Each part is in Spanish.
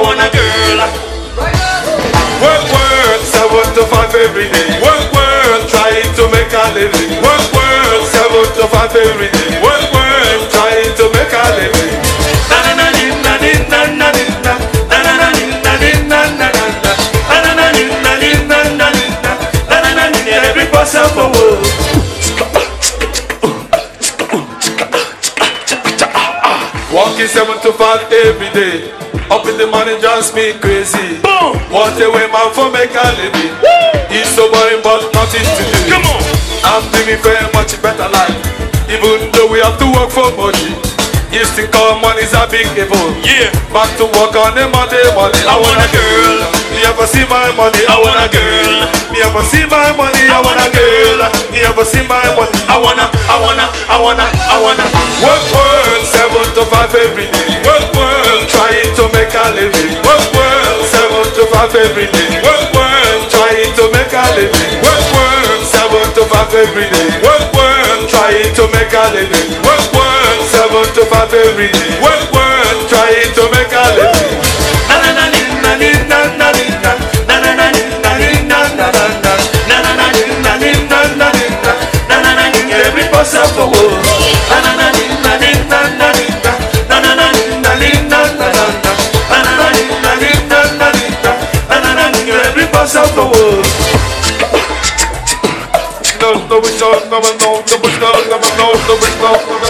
want a girl. Work, work, seven to five every day. Work, work, trying to make a living. Work, work, seven to five every day. Work, work, trying to make a living. Na na na na na na na na na. myself a wood. Walking seven to five every day. Up in the morning, just me crazy. Boom! What a way, man, for make a living. It's so boring, but nothing to do. Come on! I'm living very much better life. Even though we have to work for money. Used to call money's a big evil. Yeah. Back to work on the Monday money. I, want, want a girl. You ever see my money? I want a girl. You ever see my money? I want a girl. You ever see my money? I wanna, I wanna, I wanna, I wanna. Work, work, seven to five every day. Work, work, trying to make a living. Work, work, seven to five every day. Work, work, trying to make a living. Work, seven to five every day. Work, work, trying to make a living. Work, work, seven to five every day. Work, work, trying to make a living. Na na na na na na na na na na na na na na na Every person for war. Na na na na na na na na na na na na na na. Every person for war. love, never know, never know, never know, never know, never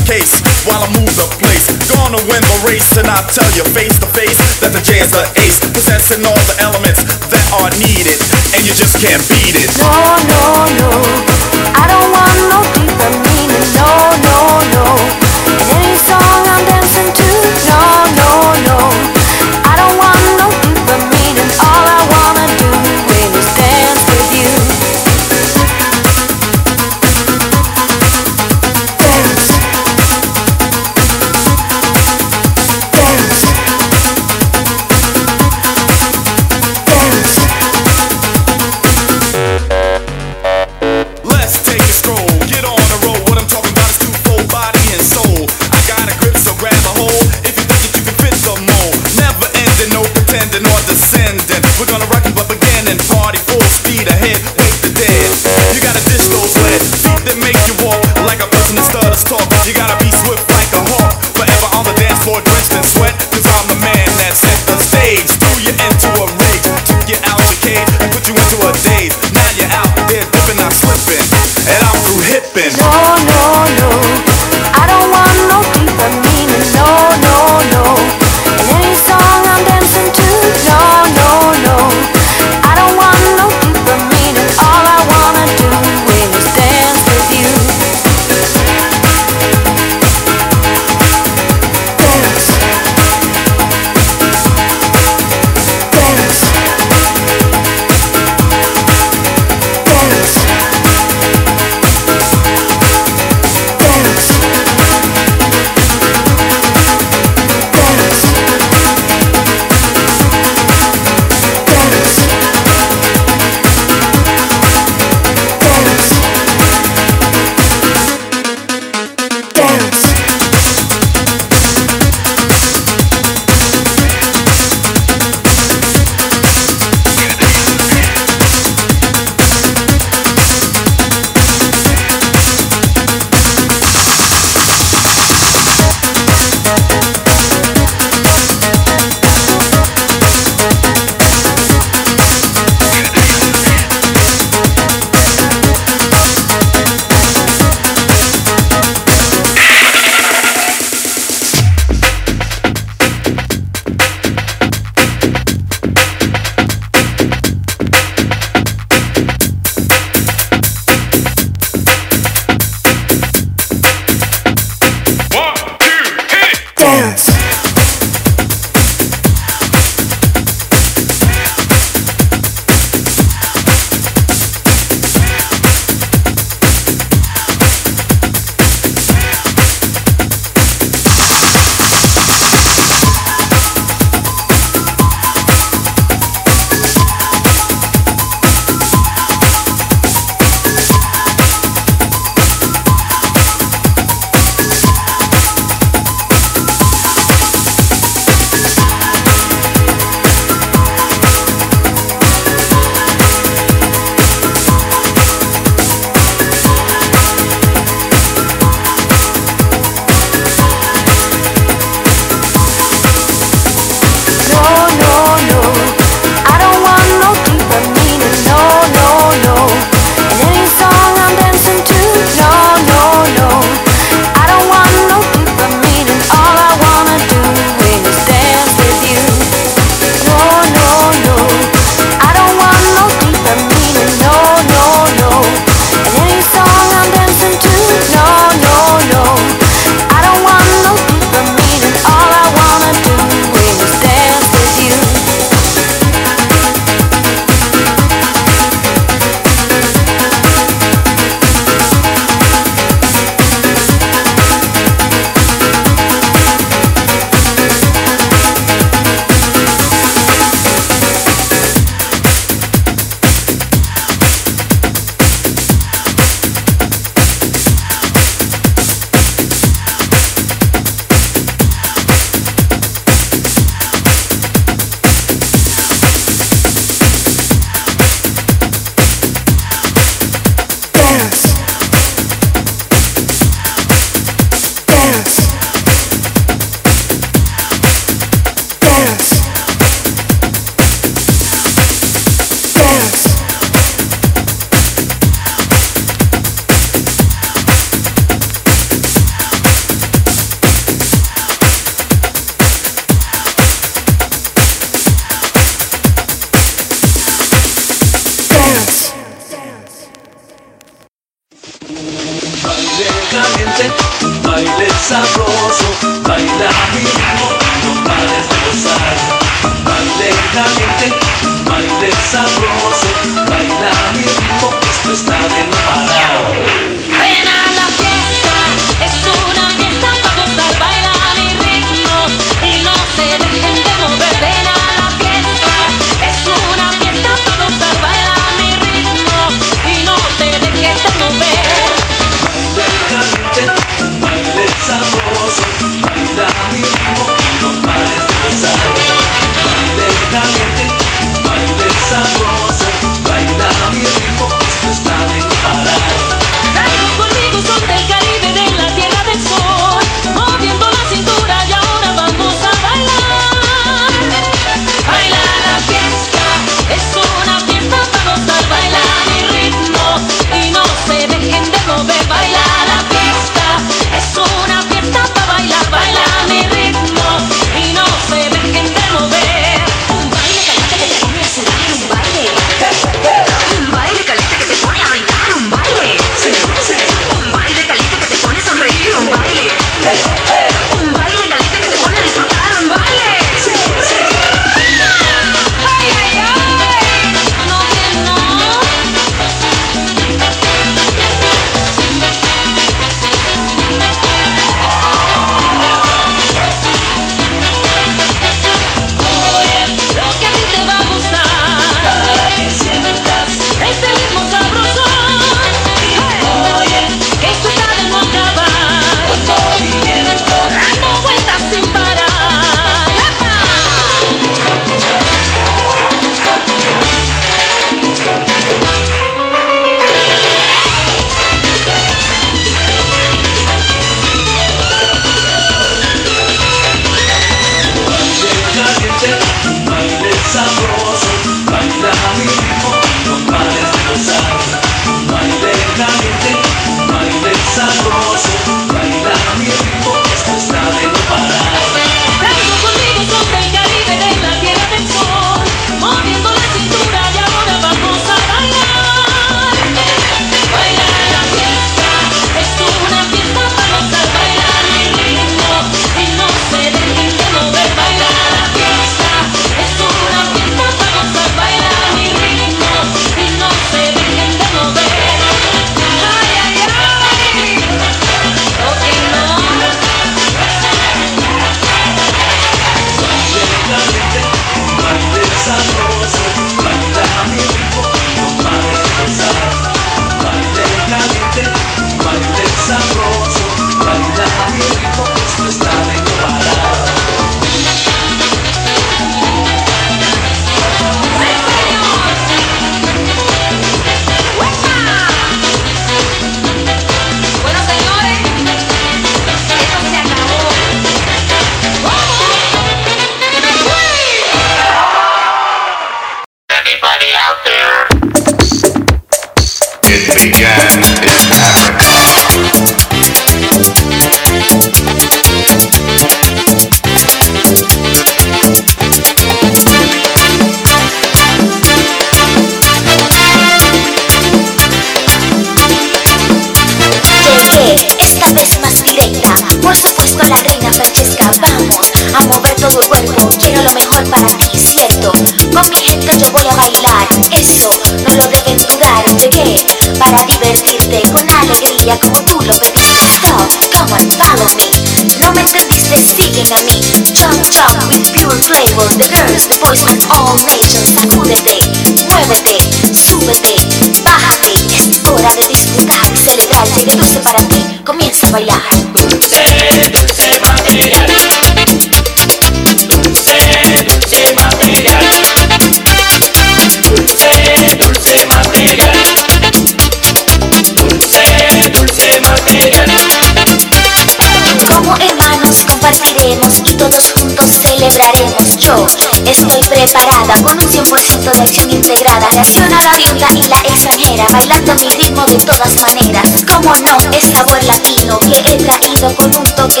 integrada, nacional, abierta y la extranjera, bailando mi ritmo de todas maneras. Como no, es sabor latino que he traído con un toque.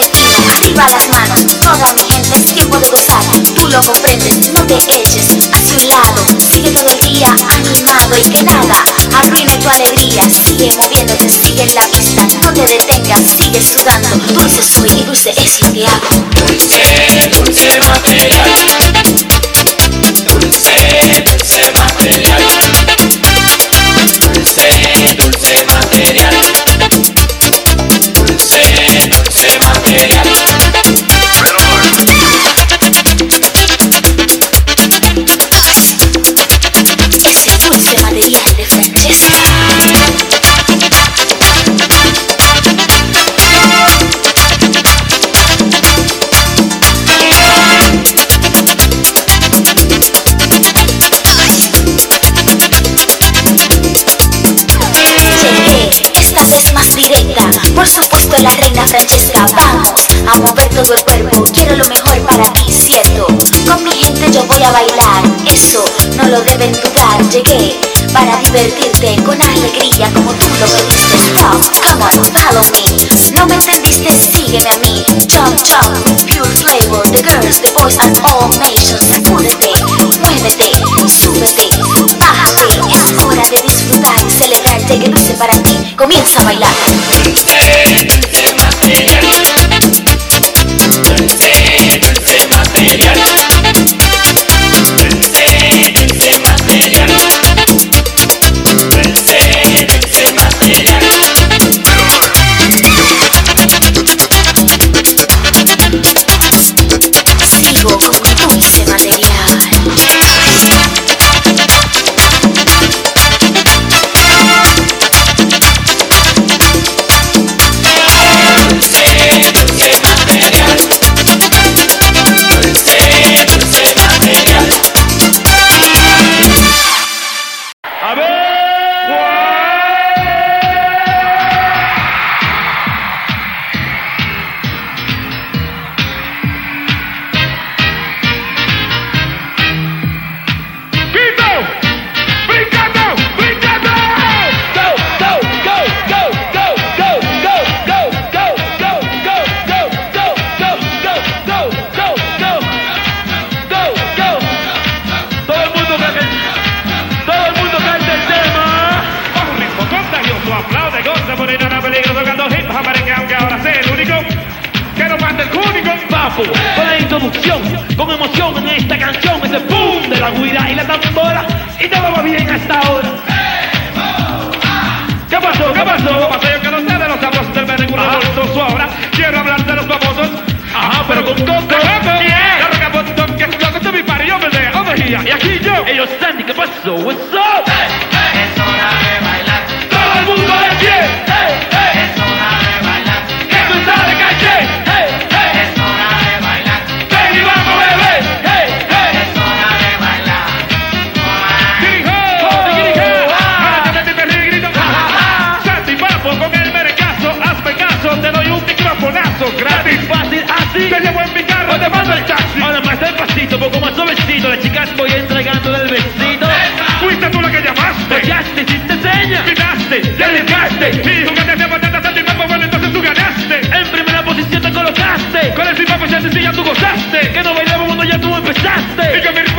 Arriba las manos, toda mi gente es tiempo de gozar. Tú lo comprendes, no te eches hacia un lado. Sigue todo el día animado y que nada arruine tu alegría. Sigue moviéndote, sigue en la pista, no te detengas, sigue sudando. Dulce soy y dulce es lo que. Dulce, dulce materia. la reina Francesca Vamos a mover todo el cuerpo. Quiero lo mejor para ti, ¿cierto? Con mi gente yo voy a bailar. Eso no lo deben dudar Llegué para divertirte con alegría Como tú lo pediste Stop, come on, follow me. No me entendiste, sígueme a mí. Jump, jump, pure flavor. The girls, the boys and all nations muévete, súbete. Es hora de disfrutar y celebrar el que nace para ti. Comienza a bailar. Dulce, dulce Material. Dulce, dulce material. gozaste. Con el ritmo pues ya tú gozaste. Que no bailamos cuando ya tú empezaste. Y que mi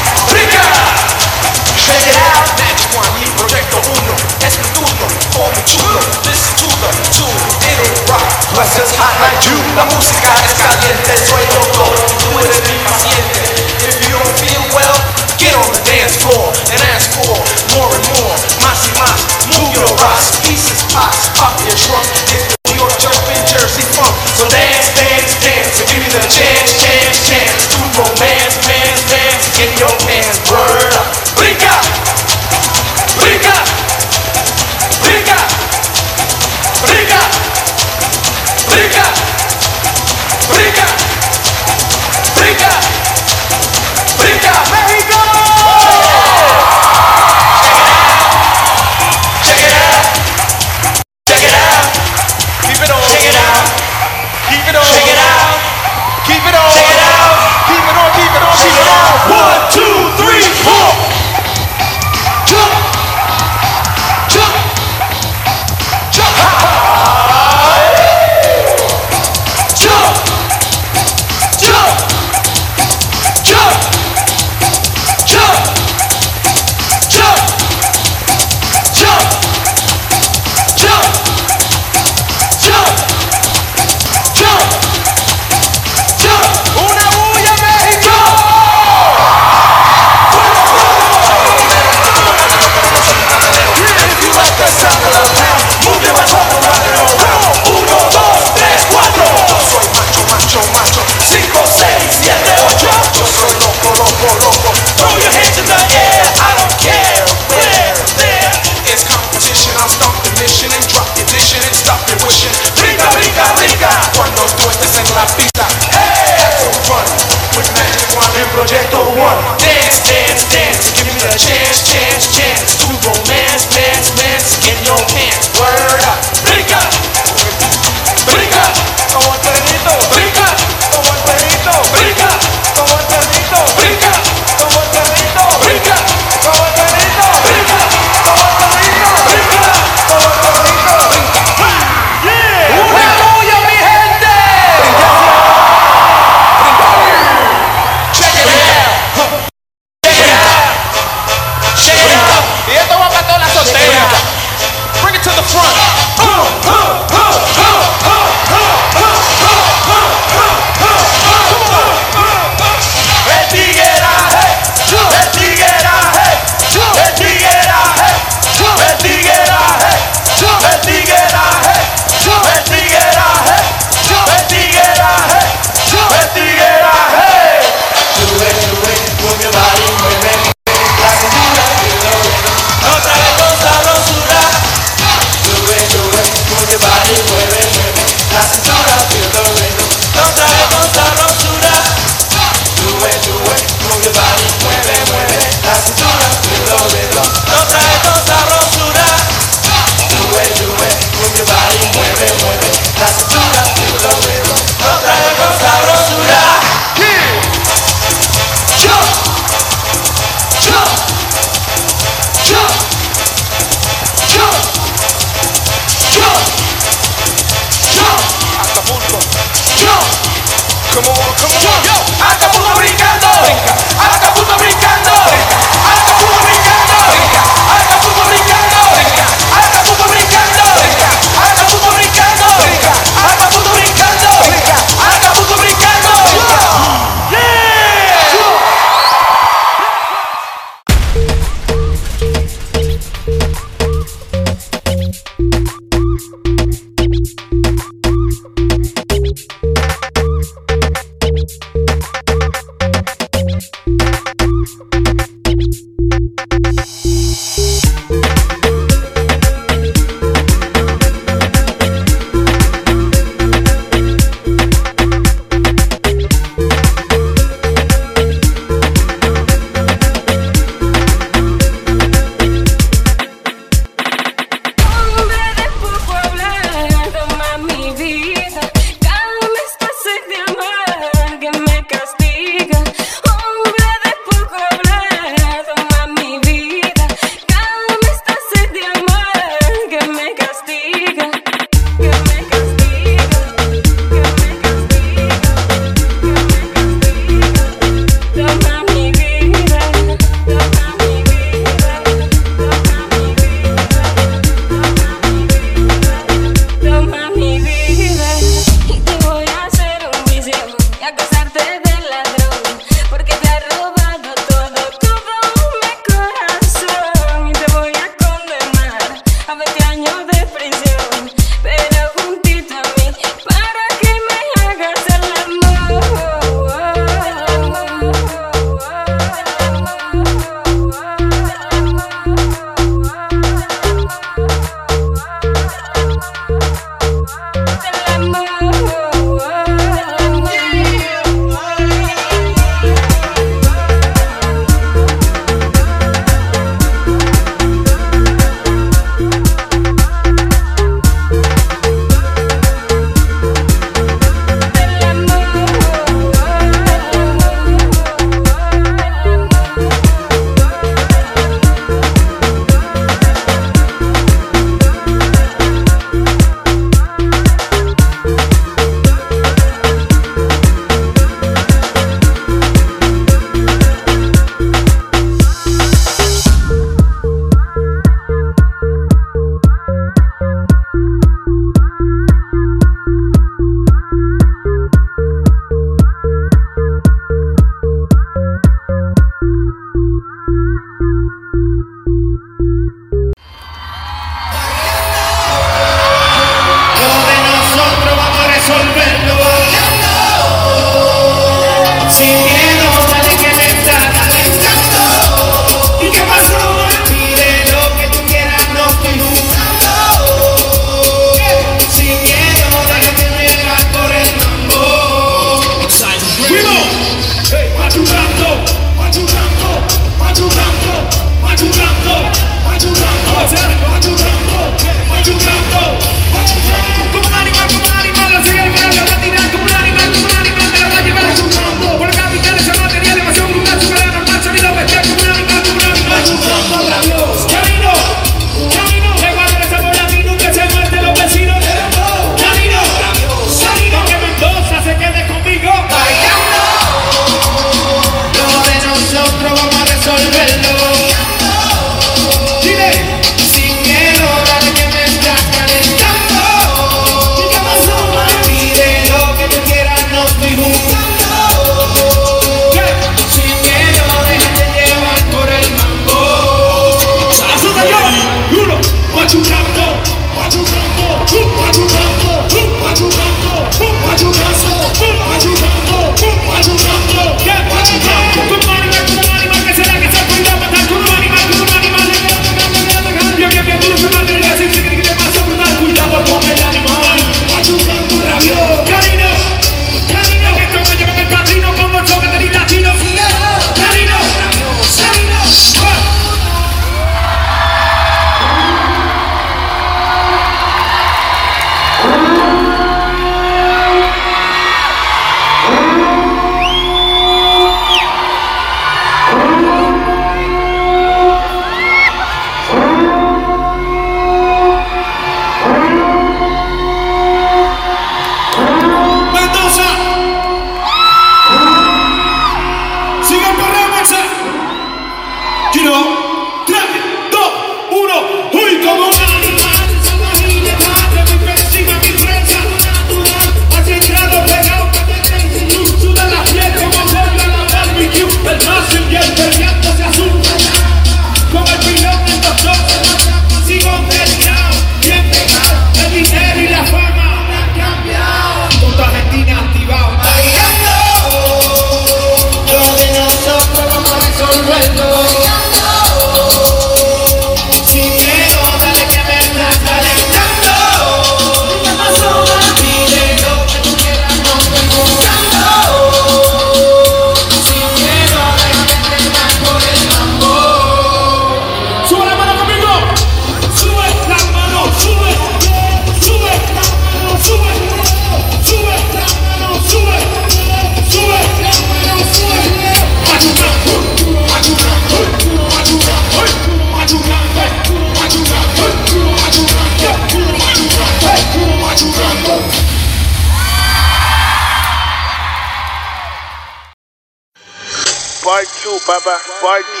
Martin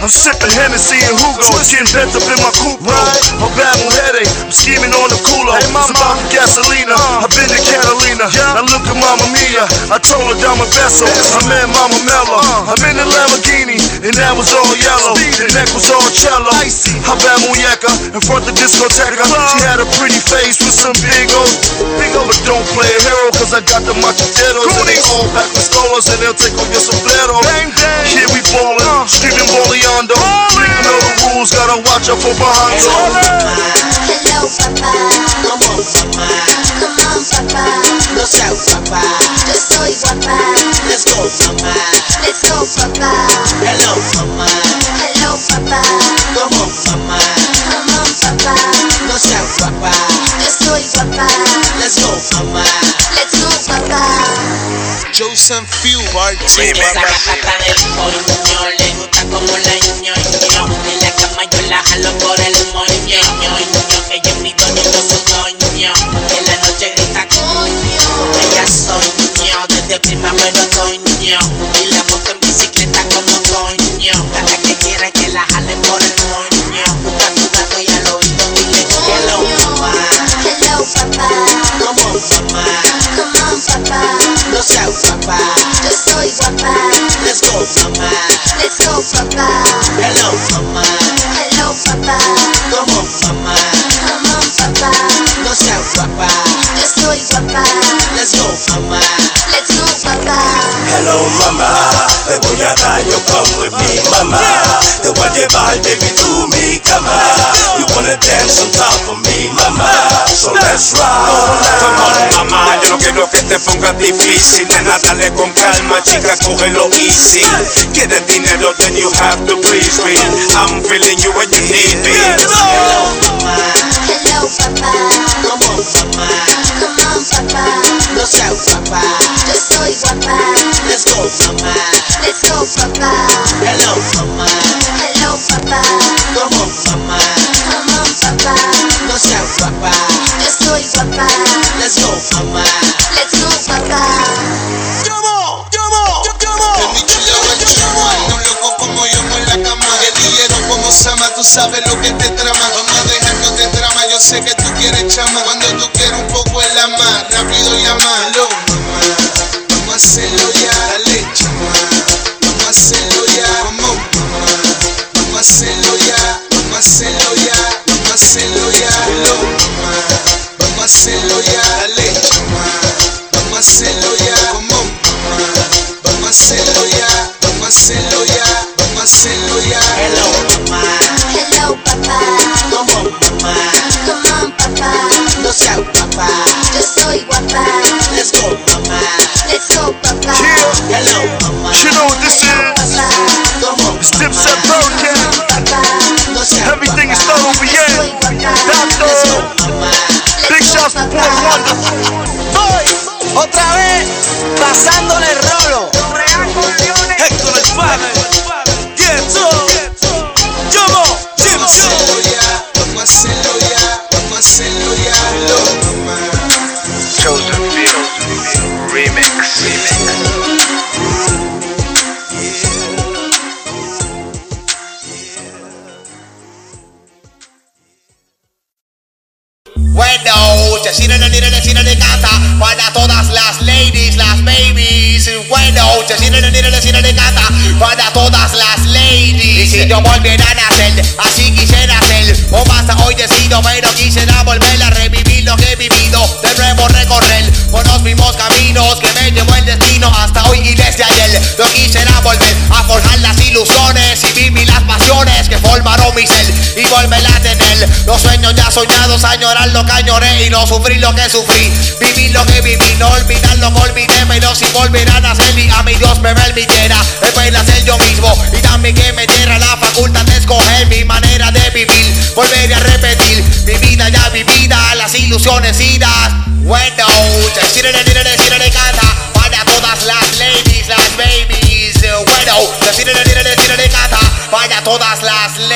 I'm sipping Hennessy and Hugo. Getting bent up in my coupe, right? I'm battle headache. I'm scheming on the cooler. Hey, mama. It's about the gasolina. I've been to Catalina. Now look at Mama Mia. I told her down my vessel. I met Mama Mello. I'm in the Lamborghini, and that was all yellow. The neck was all cello. I bad muñeca in front of discoteca. She had a pretty face with some big cause I got the macheteros. And they all pack pistolas, and they'll take off your sombrero. Here we ballin', screaming boleando. Nigga know the rules, gotta watch out for behind Hello, papá. ¿Cómo, mamá? Come on, papá. No seas papá. Yo soy guapa. Let's go, mamá. Let's go, papá. Hello, mamá. Hello, papá. ¿Cómo, mamá? Come on, papá. No seas papá. Yo soy guapa. Let's go, mamá. Let's go, papá. Joseph Few. Esa gata del coño, le gusta como la ño, ño. En la cama yo la jalo por el moño, ño, ño. Que yo mi doño no su coño. En la noche grita coño. Ella soy ño, desde primavera soy ño. Come on, papá. No seas papá. Yo soy guapa. Let's go, mamá. Let's go, papá. Hello, mamá. Hello, papá. ¿Cómo, mamá? Come on, papá. No seas papá. Yo soy guapa. Let's go, mamá. Let's go, papá. Hello mamá, te voy a dar yo come with me mamá. Te voy a llevar baby to mi cama. You wanna dance on top of me mamá So let's rock. Come on, mamá, yo quiero que te pongas difícil Nena, dale con calma, chica, cógelo easy. Quieres dinero, then you have to please me. I'm feeling you when you need me. Hello, mamá. Papá. ¿Cómo, mamá? Come on, papá. No seas papá. Yo soy guapa. Let's go, mamá. Let's go, papá. Hello, mamá. Hello, papá. ¿Cómo, mamá? Come on, papá. No seas papá. Yo soy guapa. Let's go, mamá. Let's go, papá. Un loco como yo en la cama como Sama, tú sabes lo que quieres chama Cuando tú quieres un poco en la más, rápido llama ser y volverla a tener. Los sueños ya soñados, añorar lo que añoré y no sufrir lo que sufrí. Vivir lo que viví, no olvidar lo que olvidé, pero si volver a nacer y a mi Dios me permitiera, espera ser yo mismo y también que me diera la facultad de escoger mi manera de vivir. Volver a repetir mi vida ya vivida, las ilusiones idas. Bueno, decirle, decirle, decirle, canta para todas las ladies, las babies. Bueno, decirle, decirle, decirle, canta para todas las ladies.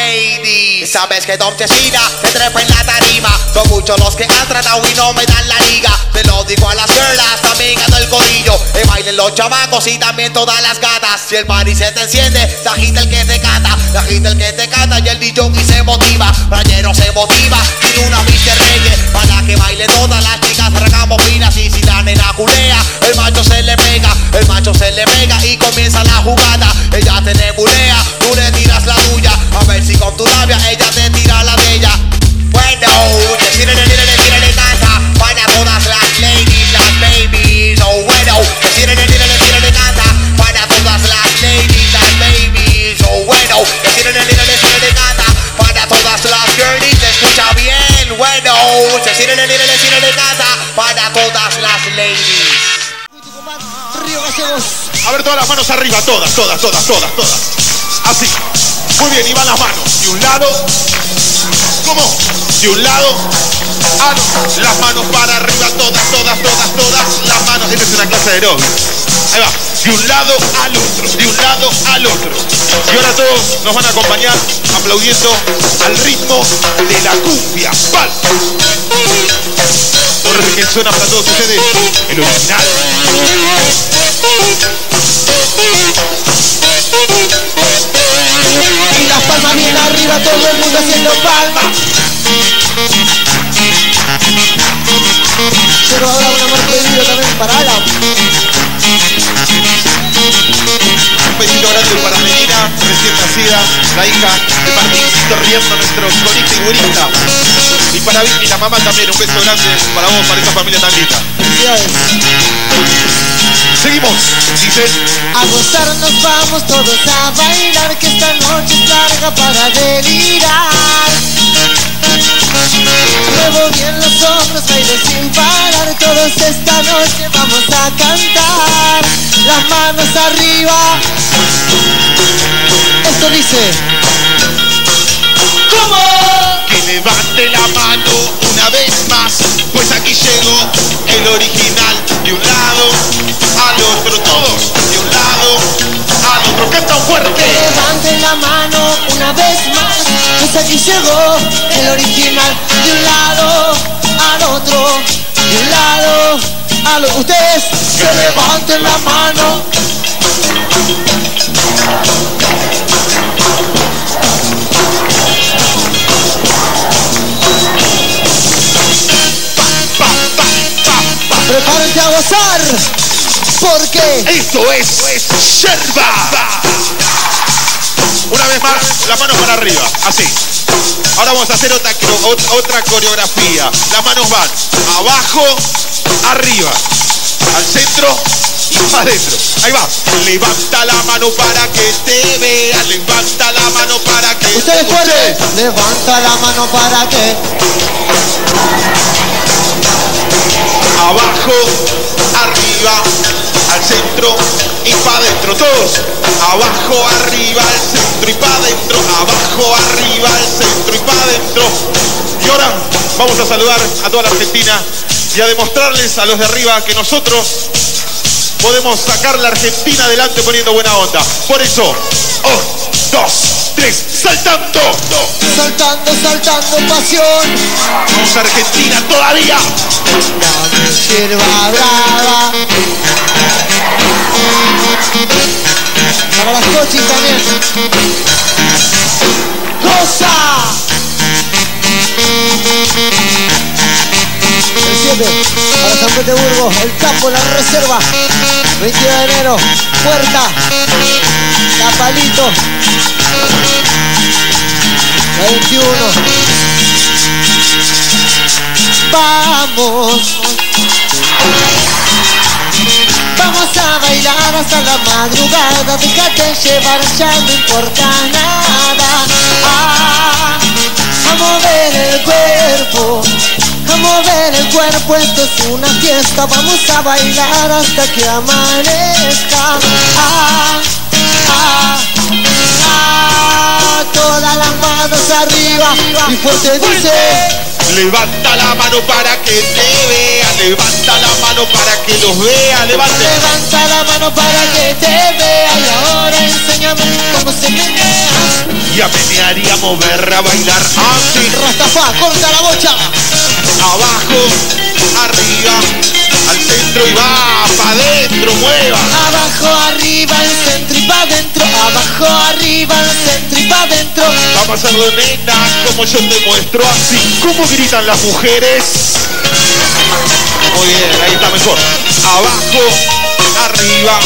Sabes que Don Chesina me trepa en la tarima. Son muchos los que han tratado y no me dan la liga. Te lo digo a las girlas, también a todo el corillo. Que bailen los chamacos y también todas las gatas. Si el party se te enciende, se agita el que te canta. Se agita el que te canta y el DJ se motiva. Rayero se motiva y una viste reggae. Para que baile todas las chicas, arrancamos filas y si la nena culea, el macho se le pega. El macho se le pega y comienza la jugada. Ella te nebulea, tú le tiras la tuya. A ver si con tu labia ella todas las manos arriba, todas, todas, todas, todas, todas. Así. Muy bien, y van las manos. De un lado. ¿Cómo? De un lado. Ah, no. Las manos para arriba, todas, todas, todas, todas. Las manos. Esta es una clase de aeróbic. Ahí va. De un lado al otro. De un lado al otro. Y ahora todos nos van a acompañar aplaudiendo al ritmo de la cumbia. ¡Pal! Que suena para todos ustedes. El original. Y las palmas bien arriba, todo el mundo haciendo palmas. Pero ahora una de video también para Alan. Un besito grande para Melina, recién nacida, la hija de Martincito Riendo, nuestro corista y burista. Y para Vicky, la mamá también, un beso grande para vos, para esa familia tan linda. Seguimos, dice. A gozar nos vamos todos a bailar que esta noche es larga para delirar. Muevo bien los hombros, bailo sin parar. Todos esta noche vamos a cantar. Las manos arriba. Esto dice. ¿Cómo? Que levante la mano una vez más, pues aquí llegó el original. De un lado al otro, todos. De un lado al otro, canta fuerte. Levanten la mano una vez más. Pues aquí llegó el original. De un lado al otro. De un lado al otro. Ustedes que levanten la mano. Prepárense a gozar. Porque esto es Yerba. Una vez más, las manos para arriba, así. Ahora vamos a hacer otra, otra coreografía. Las manos van abajo, arriba, al centro y para adentro. Ahí va. Levanta la mano para que te vea. Levanta la mano para que Ustedes fuertes. Levanta la mano para que. Abajo, arriba, al centro y para adentro. Todos. Abajo, arriba, al centro y para adentro. Abajo, arriba, al centro y para adentro. Y ahora vamos a saludar a toda la Argentina y a demostrarles a los de arriba que nosotros podemos sacar la Argentina adelante poniendo buena onda. Por eso, un, dos, tres, saltando. Saltando, saltando, pasión. Vamos a Argentina todavía. Una sierva brava. Para las coches también. ¡Rosa! 2017 para San Petersburgo, el Chapo, la Reserva, 22 de enero, Puerta, Capalito, la 21. Vamos, vamos a bailar hasta la madrugada, déjate llevar, ya no importa nada. Ah, a mover el cuerpo a mover el cuerpo, esto es una fiesta Vamos a bailar hasta que amanezca ah, ah, ah, Todas las manos arriba y fuerte dice Levanta la mano para que te vea, levanta la mano para que los vea, levanta. Levanta la mano para que te vea y ahora enséñame cómo se menea. Y a menear y a mover, a bailar así. Rastafa, corta la bocha. Abajo, arriba, al centro y va, pa' adentro, mueva. Abajo, arriba, al centro y pa' adentro. Abajo, arriba, al centro y pa' adentro. Vamos a hacerlo nena, como yo te muestro así. ¿Cómo gritan las mujeres? Muy bien, ahí está mejor. Abajo, arriba,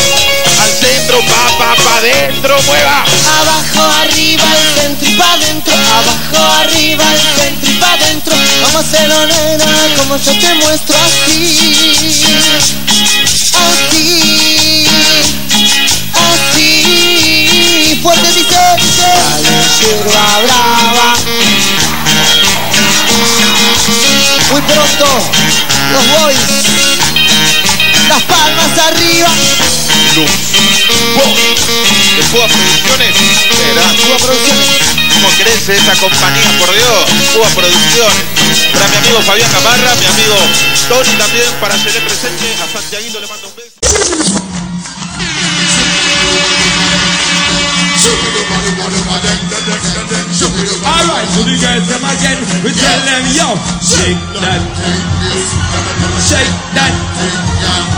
al centro, pa, pa, pa, adentro, mueva. Abajo, arriba, al centro y pa' adentro. Abajo, arriba, al centro y pa' adentro. Vamos a hacerlo nena, como yo te muestro así. Así. Así. Fuerte dice. Dale, sierva brava. Muy pronto, los boys. Las palmas arriba. Luz, voz, de Cuba Producciones. Verás, Cuba Producciones. ¿Cómo crece esa compañía, por Dios? Cuba Producciones. Para mi amigo Fabián Camarra, mi amigo Tony también, para hacerle presente. A Santiaguito le mando un beso. Alright, so the girls them again, we tell them yo, shake that, shake that,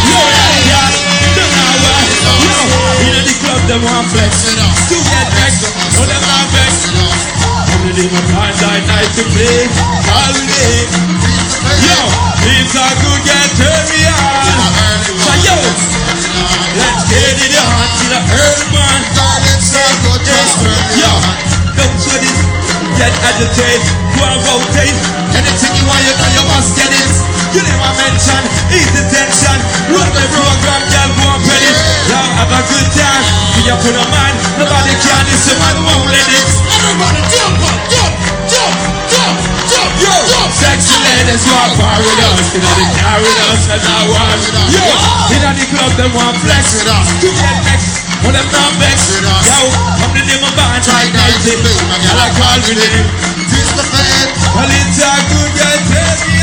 them want flex. To get next, no them want vex. Only my time like night to play. All day. Yo, it's a good get me on. So yo, let's get it on to the early man. Yo, don't sweat it. Get agitated, go and rotate Anything you want, you know you must get it you never mention easy tension. Run the got girl go and penny. Now have a good time. Be a full of man. Nobody can this man the woman let it. Everybody jump up, jump, jump, jump, jump, yo. Jump. Sexy ladies you are far with us. You know they carry us and I want. with us. Yo. In the club them want flex with us. To get next. but them don't vexed. Yo. Come to them a band right now. You take me. My girl I call with it. This the fate. Well it's a good guy. Tell.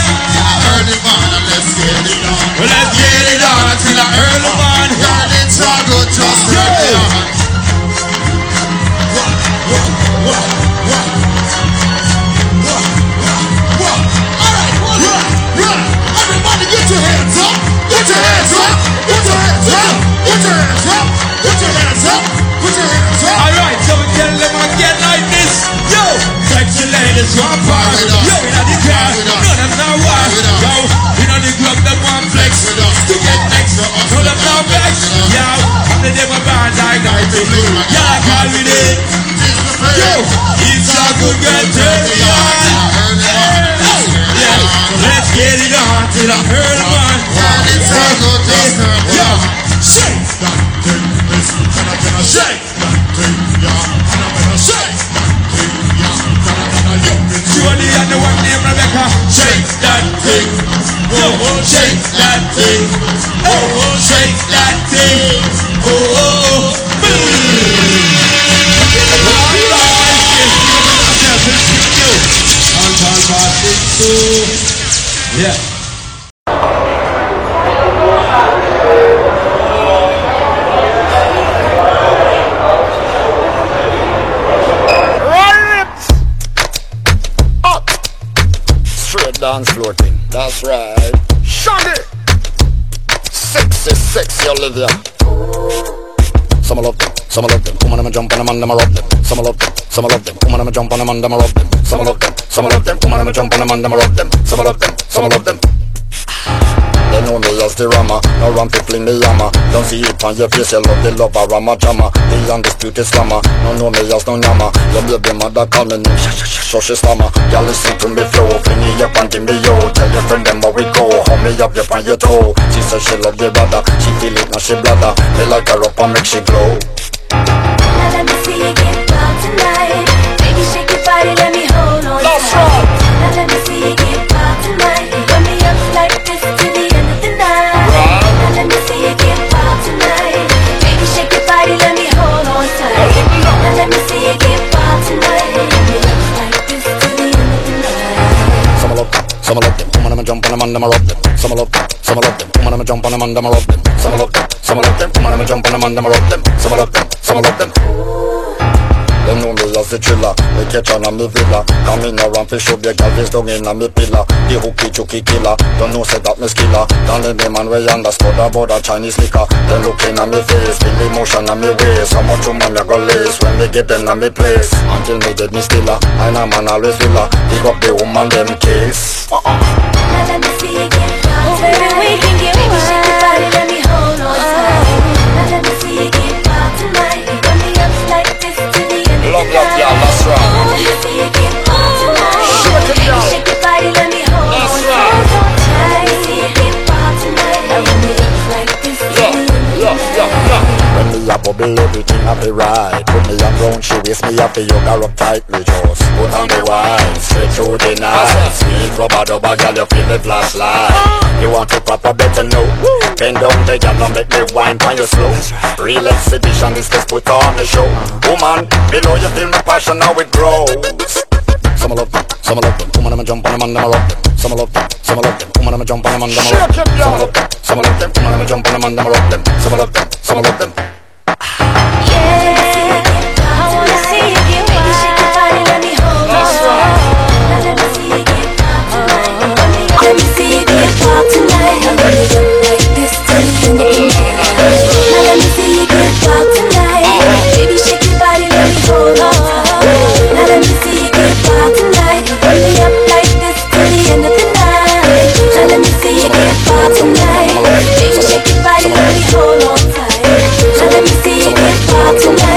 Early and let's get it on. Well let's get it on Till the early man Girl it's a good Just turn it on. Everybody get your hands up. Get your hands up. Get your hands up. Get your hands up. Put your hands up, put your hands up. Alright, so we tell them again like this. Yo, sexy ladies want power. Yo, in the car, the devil to blue. Yeah, call me. Yo, it's a good girl, turn me on. Let's get it on till I turn them on. It's a good girl, on. Shake, shake? Them and them I rub them. Some I love them, some I love them. Woman, I'ma jump on them and them I rub them. Some I love them, some I love them. Woman, I'ma jump on them and them I rub them. Some I love them, some I love them. They know me as the rama, no run to fling me yama Don't see it on your face, you love the lover, rama jama The undisputed slammer, no know me as no nama Your baby mother call me name, so she stammer Y'all listen to me flow, fling me up and give me yo Tell your friend them how we go, hold me up, up on your toe She said she love the brother, she feel it now she bladder Me like her up and make she glow on them and them I rub them. Some love them, some love them. Woman, I'ma jump on them and them I rub them. Some love them, some love them. Woman, I'ma jump on them and them I rub them. Some love them, some love them. Them know me as the thriller Me catch on a me villa Come in around fi show be a gal face down in a me pillar The hooky chooky killer Don't know say that me skiller Down the name and we understood about a Chinese liquor Then looking at me face Feel emotion on me waist How much woman me go lace When me get them on me place Until me dead me stiller I know man always villa Pick up the woman them me see uh-uh. Baby, we can get wild. Bubble everything a be right Put me on ground she waist me up the yoga up tight Me just put on the wine Straight through the night Sweet rubber dubber girl you feel the flashlight You want to proper better know Bend down the girl and make me wine on your slow Real exhibition this just put on the show Woman below you feel my passion how it grows some love them, some love them. Woman, I'ma jump on them and them I rub them. Some love them, some love them. Woman, I'ma jump on them and them I rub them. Some love them, some love them. Woman, I'ma jump on them and them I rub them. Some love them, some love them. Let me see you get pop Tonight, Let me see if you want tonight. Let me see if gonna tonight. got to